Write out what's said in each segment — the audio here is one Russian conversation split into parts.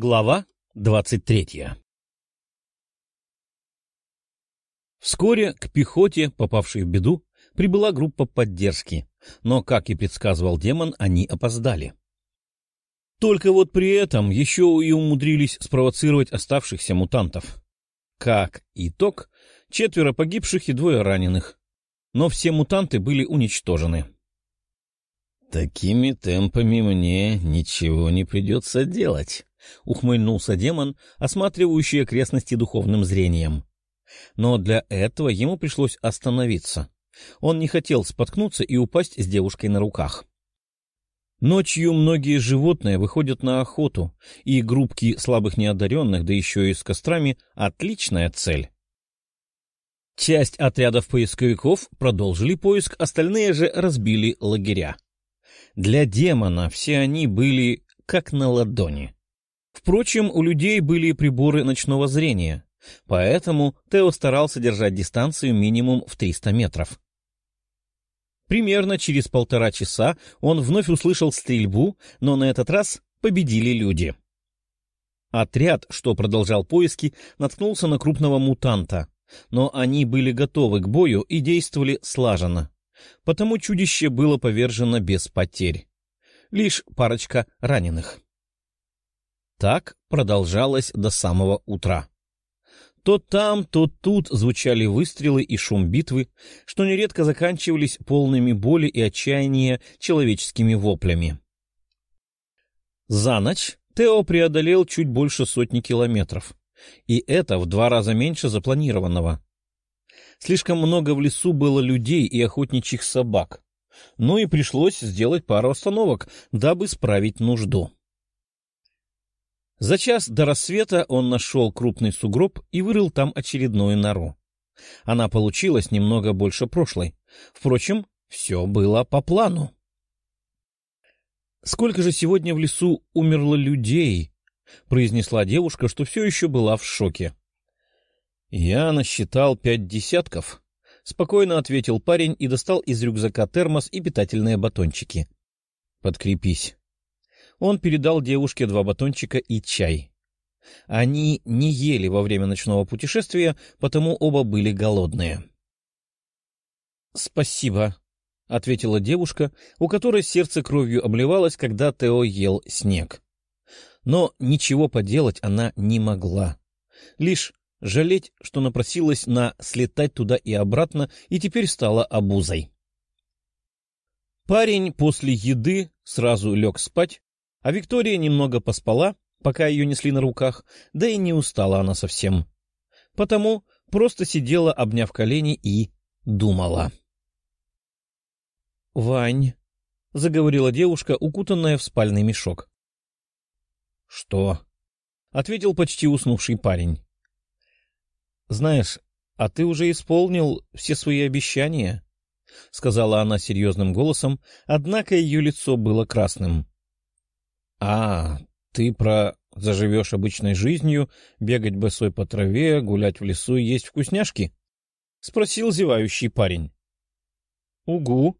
Глава двадцать третья Вскоре к пехоте, попавшей в беду, прибыла группа поддержки, но, как и предсказывал демон, они опоздали. Только вот при этом еще и умудрились спровоцировать оставшихся мутантов. Как итог, четверо погибших и двое раненых. Но все мутанты были уничтожены. «Такими темпами мне ничего не придется делать», — ухмыльнулся демон, осматривающий окрестности духовным зрением. Но для этого ему пришлось остановиться. Он не хотел споткнуться и упасть с девушкой на руках. Ночью многие животные выходят на охоту, и группки слабых неодаренных, да еще и с кострами, — отличная цель. Часть отрядов поисковиков продолжили поиск, остальные же разбили лагеря. Для демона все они были как на ладони. Впрочем, у людей были приборы ночного зрения, поэтому Тео старался держать дистанцию минимум в 300 метров. Примерно через полтора часа он вновь услышал стрельбу, но на этот раз победили люди. Отряд, что продолжал поиски, наткнулся на крупного мутанта, но они были готовы к бою и действовали слаженно. Потому чудище было повержено без потерь. Лишь парочка раненых. Так продолжалось до самого утра. То там, то тут звучали выстрелы и шум битвы, что нередко заканчивались полными боли и отчаяния человеческими воплями. За ночь Тео преодолел чуть больше сотни километров, и это в два раза меньше запланированного. Слишком много в лесу было людей и охотничьих собак, ну и пришлось сделать пару остановок, дабы справить нужду. За час до рассвета он нашел крупный сугроб и вырыл там очередную нору. Она получилась немного больше прошлой. Впрочем, все было по плану. «Сколько же сегодня в лесу умерло людей?» — произнесла девушка, что все еще была в шоке. «Я насчитал пять десятков», — спокойно ответил парень и достал из рюкзака термос и питательные батончики. «Подкрепись». Он передал девушке два батончика и чай. Они не ели во время ночного путешествия, потому оба были голодные. — Спасибо, — ответила девушка, у которой сердце кровью обливалось, когда Тео ел снег. Но ничего поделать она не могла. Лишь жалеть, что напросилась на слетать туда и обратно, и теперь стала обузой. Парень после еды сразу лег спать, а Виктория немного поспала, пока ее несли на руках, да и не устала она совсем. Потому просто сидела, обняв колени, и думала. — Вань, — заговорила девушка, укутанная в спальный мешок. — Что? — ответил почти уснувший парень. — Знаешь, а ты уже исполнил все свои обещания, — сказала она серьезным голосом, однако ее лицо было красным. — А, ты про заживешь обычной жизнью, бегать босой по траве, гулять в лесу и есть вкусняшки? — спросил зевающий парень. — Угу.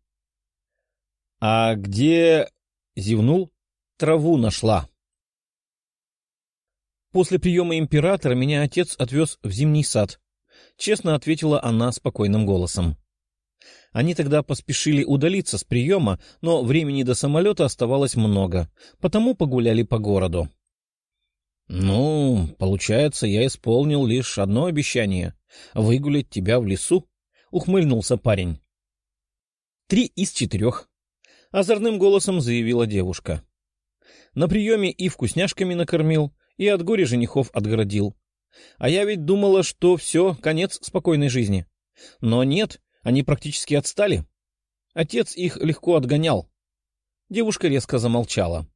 — А где... — зевнул. — Траву нашла. После приема императора меня отец отвез в зимний сад. Честно ответила она спокойным голосом. Они тогда поспешили удалиться с приема, но времени до самолета оставалось много, потому погуляли по городу. — Ну, получается, я исполнил лишь одно обещание — выгулять тебя в лесу, — ухмыльнулся парень. — Три из четырех, — озорным голосом заявила девушка. На приеме и вкусняшками накормил, и от горя женихов отгородил. А я ведь думала, что все, конец спокойной жизни. Но нет, они практически отстали. Отец их легко отгонял. Девушка резко замолчала.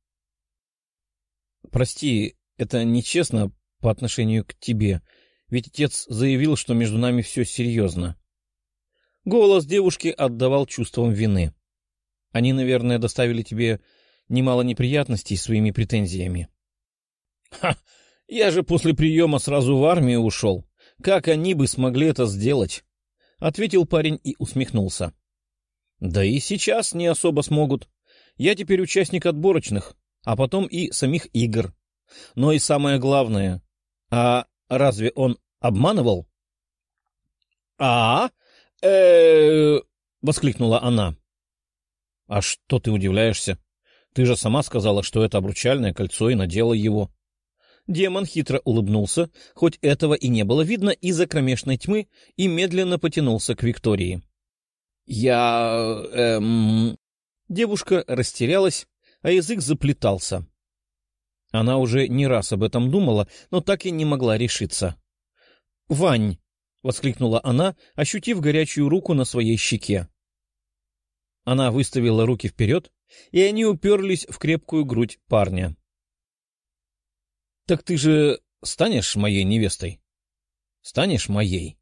— Прости, это нечестно по отношению к тебе, ведь отец заявил, что между нами все серьезно. Голос девушки отдавал чувством вины. Они, наверное, доставили тебе немало неприятностей своими претензиями. — Ха! Я же после приема сразу в армию ушел. Как они бы смогли это сделать? Ответил парень и усмехнулся. Да и сейчас не особо смогут. Я теперь участник отборочных, а потом и самих игр. Но и самое главное, а разве он обманывал? «А? э воскликнула она. «А что ты удивляешься? Ты же сама сказала, что это обручальное кольцо и надела его». Демон хитро улыбнулся, хоть этого и не было видно из-за кромешной тьмы, и медленно потянулся к Виктории. «Я... эм...» Девушка растерялась, а язык заплетался. Она уже не раз об этом думала, но так и не могла решиться. «Вань!» — воскликнула она, ощутив горячую руку на своей щеке. Она выставила руки вперед, и они уперлись в крепкую грудь парня. — Так ты же станешь моей невестой? Станешь моей?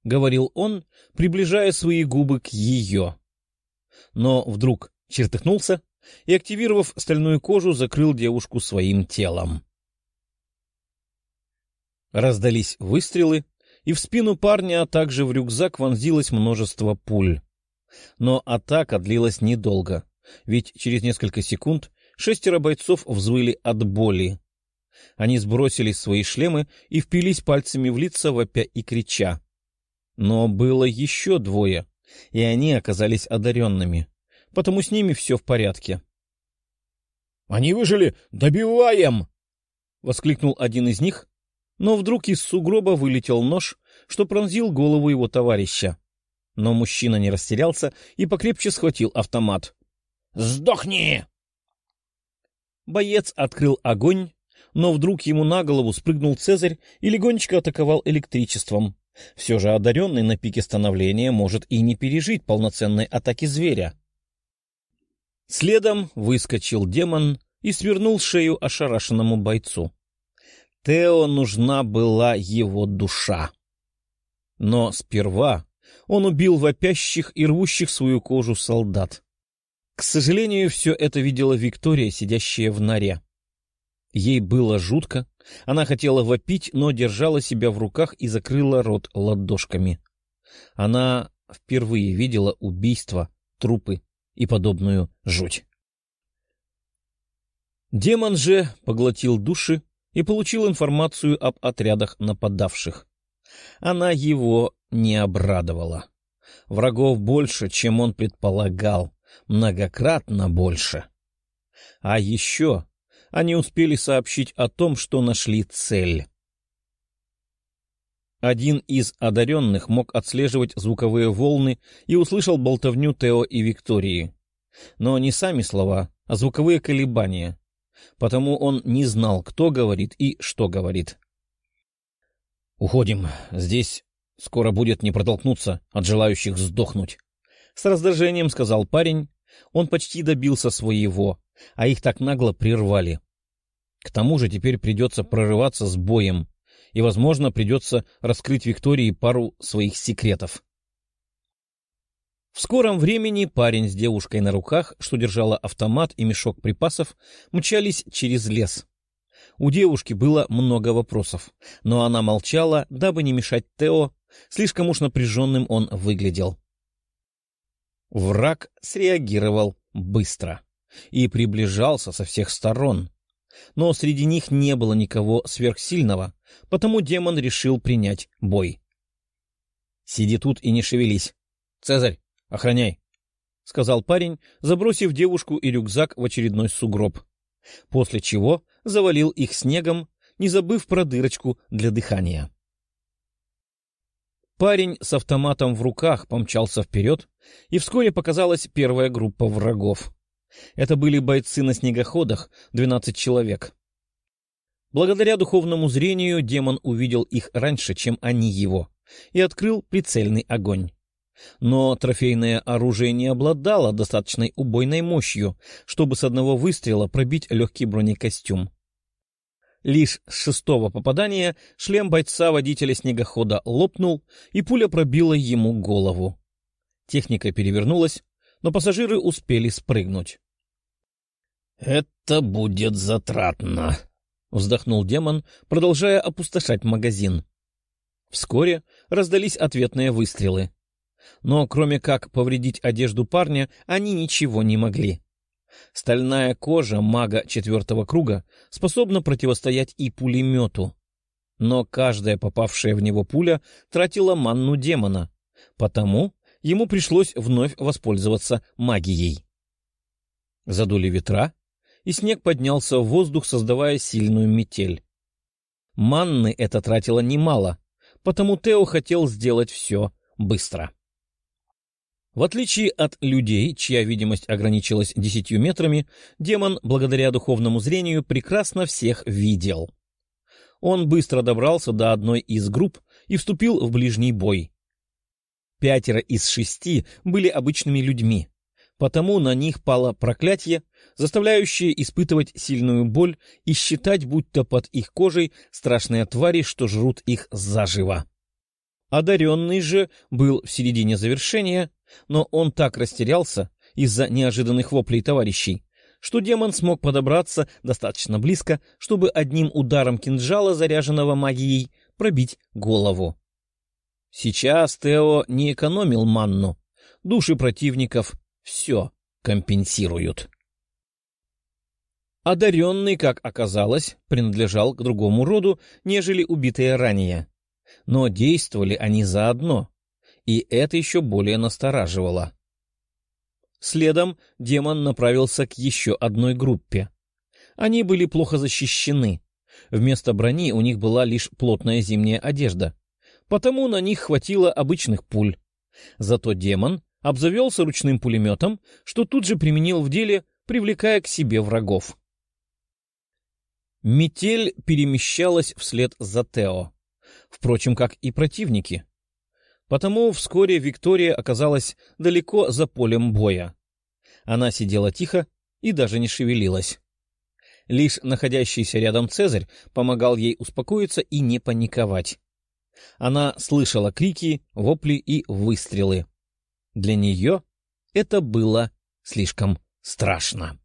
— говорил он, приближая свои губы к ее. Но вдруг чертыхнулся и, активировав стальную кожу, закрыл девушку своим телом. Раздались выстрелы, и в спину парня, а также в рюкзак вонзилось множество пуль. Но атака длилась недолго, ведь через несколько секунд шестеро бойцов взвыли от боли. Они сбросили свои шлемы и впились пальцами в лица, вопя и крича. Но было еще двое, и они оказались одаренными, потому с ними все в порядке. — Они выжили! Добиваем! — воскликнул один из них, но вдруг из сугроба вылетел нож, что пронзил голову его товарища. Но мужчина не растерялся и покрепче схватил автомат. «Сдохни!» Боец открыл огонь, но вдруг ему на голову спрыгнул Цезарь и легонечко атаковал электричеством. Все же одаренный на пике становления может и не пережить полноценной атаки зверя. Следом выскочил демон и свернул шею ошарашенному бойцу. Тео нужна была его душа. Но сперва он убил вопящих и рвущих свою кожу солдат. К сожалению, все это видела Виктория, сидящая в норе. Ей было жутко, она хотела вопить, но держала себя в руках и закрыла рот ладошками. Она впервые видела убийства, трупы и подобную жуть. Демон же поглотил души и получил информацию об отрядах нападавших. Она его не обрадовала. Врагов больше, чем он предполагал, многократно больше. А еще они успели сообщить о том, что нашли цель. Один из одаренных мог отслеживать звуковые волны и услышал болтовню Тео и Виктории. Но не сами слова, а звуковые колебания потому он не знал, кто говорит и что говорит. «Уходим. Здесь скоро будет не протолкнуться от желающих сдохнуть», — с раздражением сказал парень. Он почти добился своего, а их так нагло прервали. К тому же теперь придется прорываться с боем, и, возможно, придется раскрыть Виктории пару своих секретов. В скором времени парень с девушкой на руках, что держала автомат и мешок припасов, мчались через лес. У девушки было много вопросов, но она молчала, дабы не мешать Тео, слишком уж напряженным он выглядел. Враг среагировал быстро и приближался со всех сторон. Но среди них не было никого сверхсильного, потому демон решил принять бой. — Сиди тут и не шевелись. Цезарь, Охраняй, — сказал парень, забросив девушку и рюкзак в очередной сугроб, после чего завалил их снегом, не забыв про дырочку для дыхания. Парень с автоматом в руках помчался вперед, и вскоре показалась первая группа врагов. Это были бойцы на снегоходах, двенадцать человек. Благодаря духовному зрению демон увидел их раньше, чем они его, и открыл прицельный огонь. Но трофейное оружие не обладало достаточной убойной мощью, чтобы с одного выстрела пробить легкий бронекостюм. Лишь с шестого попадания шлем бойца-водителя снегохода лопнул, и пуля пробила ему голову. Техника перевернулась, но пассажиры успели спрыгнуть. — Это будет затратно, — вздохнул демон, продолжая опустошать магазин. Вскоре раздались ответные выстрелы но кроме как повредить одежду парня, они ничего не могли. Стальная кожа мага четвертого круга способна противостоять и пулемету. Но каждая попавшая в него пуля тратила манну демона, потому ему пришлось вновь воспользоваться магией. Задули ветра, и снег поднялся в воздух, создавая сильную метель. Манны это тратило немало, потому Тео хотел сделать все быстро. В отличие от людей, чья видимость ограничилась десятью метрами, демон, благодаря духовному зрению, прекрасно всех видел. Он быстро добрался до одной из групп и вступил в ближний бой. Пятеро из шести были обычными людьми, потому на них пало проклятие, заставляющее испытывать сильную боль и считать, будто под их кожей страшные твари, что жрут их заживо. Одаренный же был в середине завершения, но он так растерялся из-за неожиданных воплей товарищей, что демон смог подобраться достаточно близко, чтобы одним ударом кинжала, заряженного магией, пробить голову. Сейчас Тео не экономил манну. Души противников все компенсируют. Одаренный, как оказалось, принадлежал к другому роду, нежели убитые ранее. Но действовали они заодно, и это еще более настораживало. Следом демон направился к еще одной группе. Они были плохо защищены. Вместо брони у них была лишь плотная зимняя одежда, потому на них хватило обычных пуль. Зато демон обзавелся ручным пулеметом, что тут же применил в деле, привлекая к себе врагов. Метель перемещалась вслед за Тео, впрочем, как и противники. Потому вскоре Виктория оказалась далеко за полем боя. Она сидела тихо и даже не шевелилась. Лишь находящийся рядом Цезарь помогал ей успокоиться и не паниковать. Она слышала крики, вопли и выстрелы. Для нее это было слишком страшно.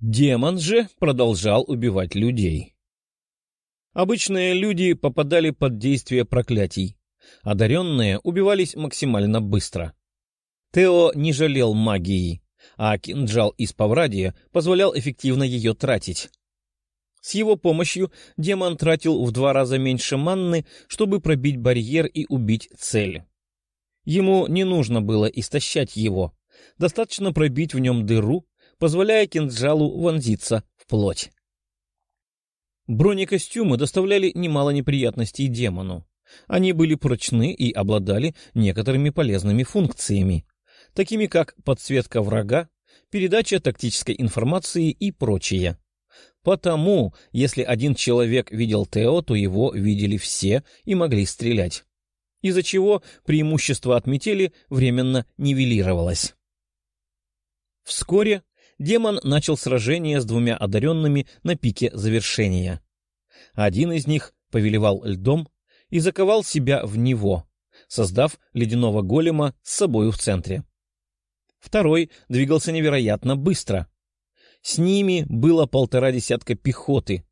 Демон же продолжал убивать людей. Обычные люди попадали под действие проклятий. Одаренные убивались максимально быстро. Тео не жалел магии, а кинжал из Паврадия позволял эффективно ее тратить. С его помощью демон тратил в два раза меньше манны, чтобы пробить барьер и убить цель. Ему не нужно было истощать его. Достаточно пробить в нем дыру, позволяя кинжалу вонзиться в плоть. Бронекостюмы доставляли немало неприятностей демону. Они были прочны и обладали некоторыми полезными функциями, такими как подсветка врага, передача тактической информации и прочее. Потому, если один человек видел Тео, то его видели все и могли стрелять из-за чего преимущество от метели временно нивелировалось. Вскоре демон начал сражение с двумя одаренными на пике завершения. Один из них повелевал льдом и заковал себя в него, создав ледяного голема с собою в центре. Второй двигался невероятно быстро. С ними было полтора десятка пехоты,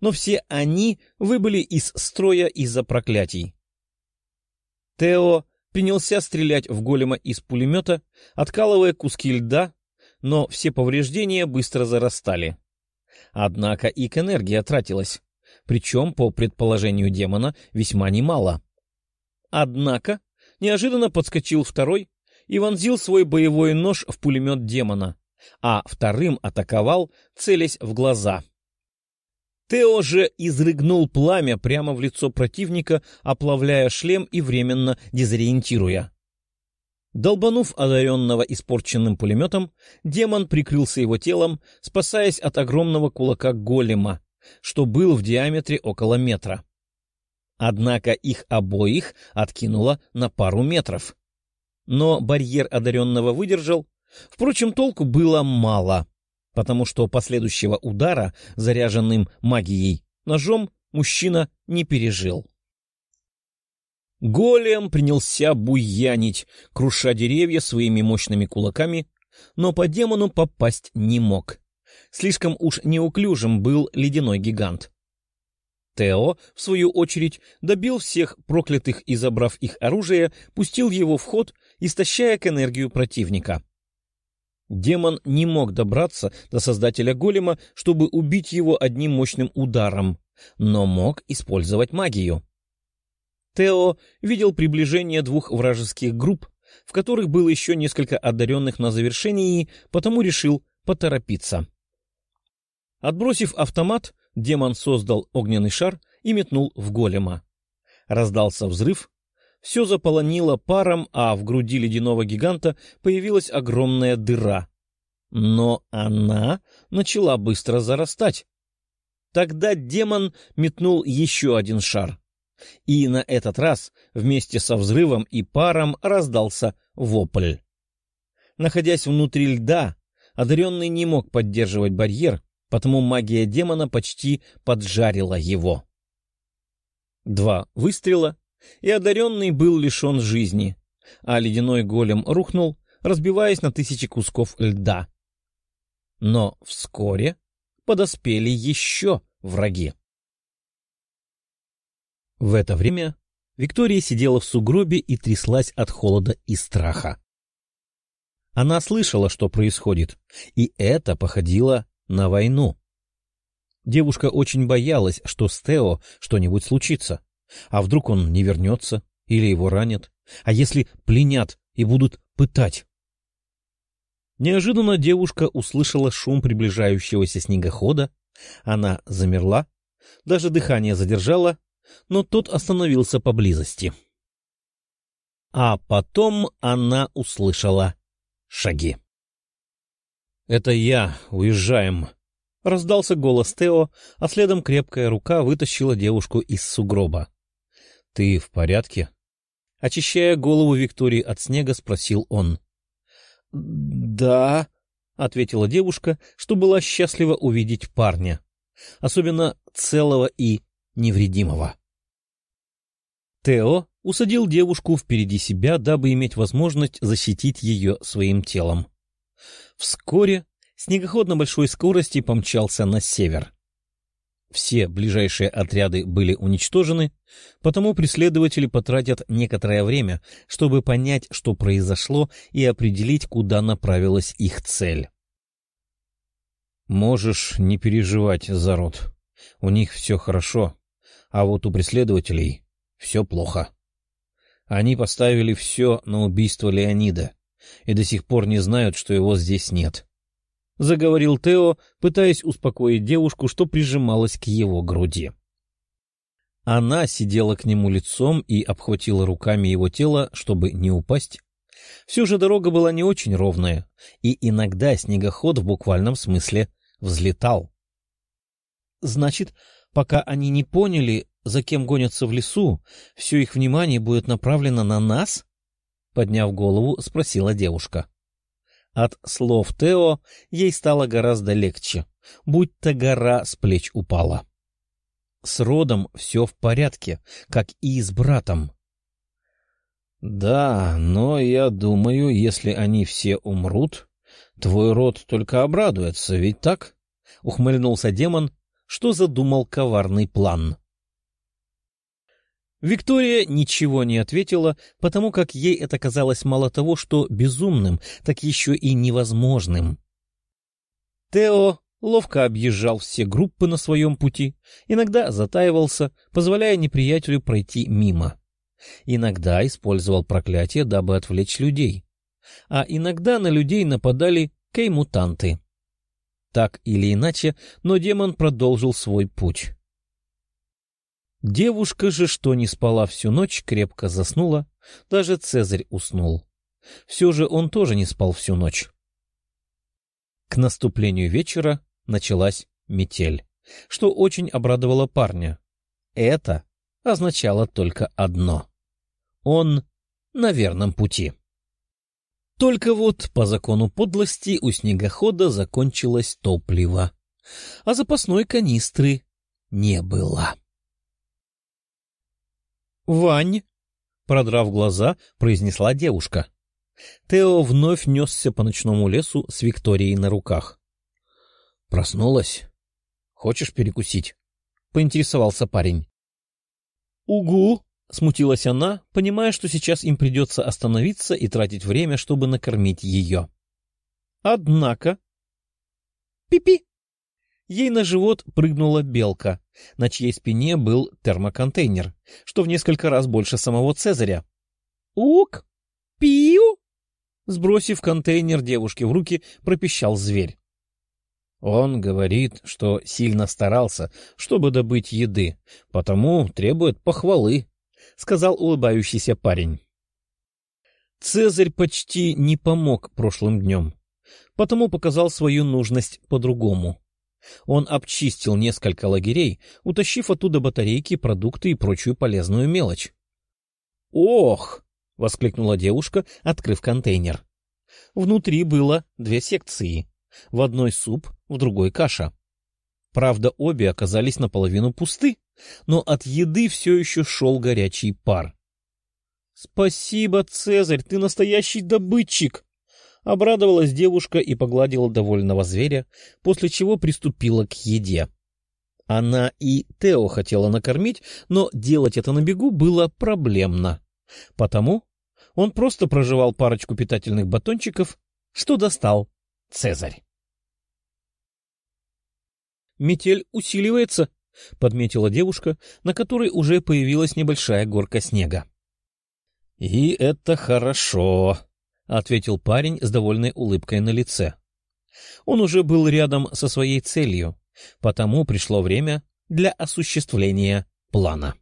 но все они выбыли из строя из-за проклятий. Тео принялся стрелять в голема из пулемета, откалывая куски льда, но все повреждения быстро зарастали. Однако их энергия тратилась, причем, по предположению демона, весьма немало. Однако неожиданно подскочил второй и вонзил свой боевой нож в пулемет демона, а вторым атаковал, целясь в глаза — Тео же изрыгнул пламя прямо в лицо противника, оплавляя шлем и временно дезориентируя. Долбанув одаренного испорченным пулеметом, демон прикрылся его телом, спасаясь от огромного кулака голема, что был в диаметре около метра. Однако их обоих откинуло на пару метров. Но барьер одаренного выдержал. Впрочем, толку было мало потому что последующего удара, заряженным магией, ножом мужчина не пережил. Голем принялся буянить, круша деревья своими мощными кулаками, но по демону попасть не мог. Слишком уж неуклюжим был ледяной гигант. Тео, в свою очередь, добил всех проклятых и, забрав их оружие, пустил его в ход, истощая к энергию противника. Демон не мог добраться до создателя голема, чтобы убить его одним мощным ударом, но мог использовать магию. Тео видел приближение двух вражеских групп, в которых было еще несколько одаренных на завершении, потому решил поторопиться. Отбросив автомат, демон создал огненный шар и метнул в голема. Раздался взрыв, все заполонило паром, а в груди ледяного гиганта появилась огромная дыра. Но она начала быстро зарастать. Тогда демон метнул еще один шар. И на этот раз вместе со взрывом и паром раздался вопль. Находясь внутри льда, одаренный не мог поддерживать барьер, потому магия демона почти поджарила его. Два выстрела, и одаренный был лишен жизни, а ледяной голем рухнул, разбиваясь на тысячи кусков льда. Но вскоре подоспели еще враги. В это время Виктория сидела в сугробе и тряслась от холода и страха. Она слышала, что происходит, и это походило на войну. Девушка очень боялась, что с Тео что-нибудь случится. А вдруг он не вернется или его ранят? А если пленят и будут пытать? Неожиданно девушка услышала шум приближающегося снегохода. Она замерла, даже дыхание задержала, но тот остановился поблизости. А потом она услышала шаги. — Это я, уезжаем, — раздался голос Тео, а следом крепкая рука вытащила девушку из сугроба. — Ты в порядке? Очищая голову Виктории от снега, спросил он. — Да, — ответила девушка, что была счастлива увидеть парня, особенно целого и невредимого. Тео усадил девушку впереди себя, дабы иметь возможность защитить ее своим телом. Вскоре снегоход на большой скорости помчался на север. Все ближайшие отряды были уничтожены, потому преследователи потратят некоторое время, чтобы понять, что произошло, и определить, куда направилась их цель. «Можешь не переживать, Зарод. У них все хорошо, а вот у преследователей все плохо. Они поставили все на убийство Леонида и до сих пор не знают, что его здесь нет. — заговорил Тео, пытаясь успокоить девушку, что прижималась к его груди. Она сидела к нему лицом и обхватила руками его тело, чтобы не упасть. Все же дорога была не очень ровная, и иногда снегоход в буквальном смысле взлетал. — Значит, пока они не поняли, за кем гонятся в лесу, все их внимание будет направлено на нас? — подняв голову, спросила девушка. От слов Тео ей стало гораздо легче, будь-то гора с плеч упала. С родом все в порядке, как и с братом. — Да, но я думаю, если они все умрут, твой род только обрадуется, ведь так? — ухмыльнулся демон, что задумал коварный план. — Виктория ничего не ответила, потому как ей это казалось мало того, что безумным, так еще и невозможным. Тео ловко объезжал все группы на своем пути, иногда затаивался, позволяя неприятелю пройти мимо. Иногда использовал проклятие, дабы отвлечь людей. А иногда на людей нападали кей-мутанты. Так или иначе, но демон продолжил свой путь. Девушка же, что не спала всю ночь, крепко заснула, даже Цезарь уснул. Все же он тоже не спал всю ночь. К наступлению вечера началась метель, что очень обрадовало парня. Это означало только одно. Он на верном пути. Только вот по закону подлости у снегохода закончилось топливо, а запасной канистры не было. «Вань!» — продрав глаза, произнесла девушка. Тео вновь несся по ночному лесу с Викторией на руках. «Проснулась? Хочешь перекусить?» — поинтересовался парень. «Угу!» — смутилась она, понимая, что сейчас им придется остановиться и тратить время, чтобы накормить ее. Однако... Пипи! Ей на живот прыгнула белка, на чьей спине был термоконтейнер, что в несколько раз больше самого Цезаря. «Ук! Пиу!» Сбросив контейнер девушке в руки, пропищал зверь. Он говорит, что сильно старался, чтобы добыть еды, потому требует похвалы, — сказал улыбающийся парень. Цезарь почти не помог прошлым днем, потому показал свою нужность по-другому. Он обчистил несколько лагерей, утащив оттуда батарейки, продукты и прочую полезную мелочь. «Ох!» — воскликнула девушка, открыв контейнер. Внутри было две секции. В одной суп, в другой каша. Правда, обе оказались наполовину пусты, но от еды все еще шел горячий пар. — Спасибо, Цезарь, ты настоящий добытчик! Обрадовалась девушка и погладила довольного зверя, после чего приступила к еде. Она и Тео хотела накормить, но делать это на бегу было проблемно. Потому он просто прожевал парочку питательных батончиков, что достал Цезарь. «Метель усиливается», — подметила девушка, на которой уже появилась небольшая горка снега. «И это хорошо», — ответил парень с довольной улыбкой на лице. Он уже был рядом со своей целью, потому пришло время для осуществления плана.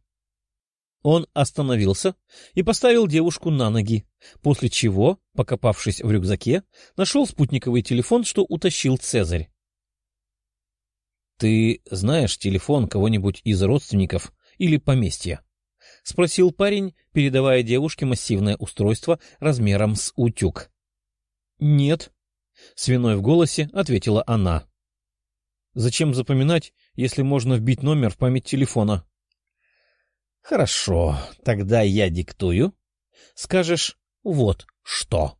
Он остановился и поставил девушку на ноги, после чего, покопавшись в рюкзаке, нашел спутниковый телефон, что утащил Цезарь. — Ты знаешь телефон кого-нибудь из родственников или поместья? — спросил парень, передавая девушке массивное устройство размером с утюг. — Нет, — свиной в голосе ответила она. — Зачем запоминать, если можно вбить номер в память телефона? — Хорошо, тогда я диктую. Скажешь «вот что».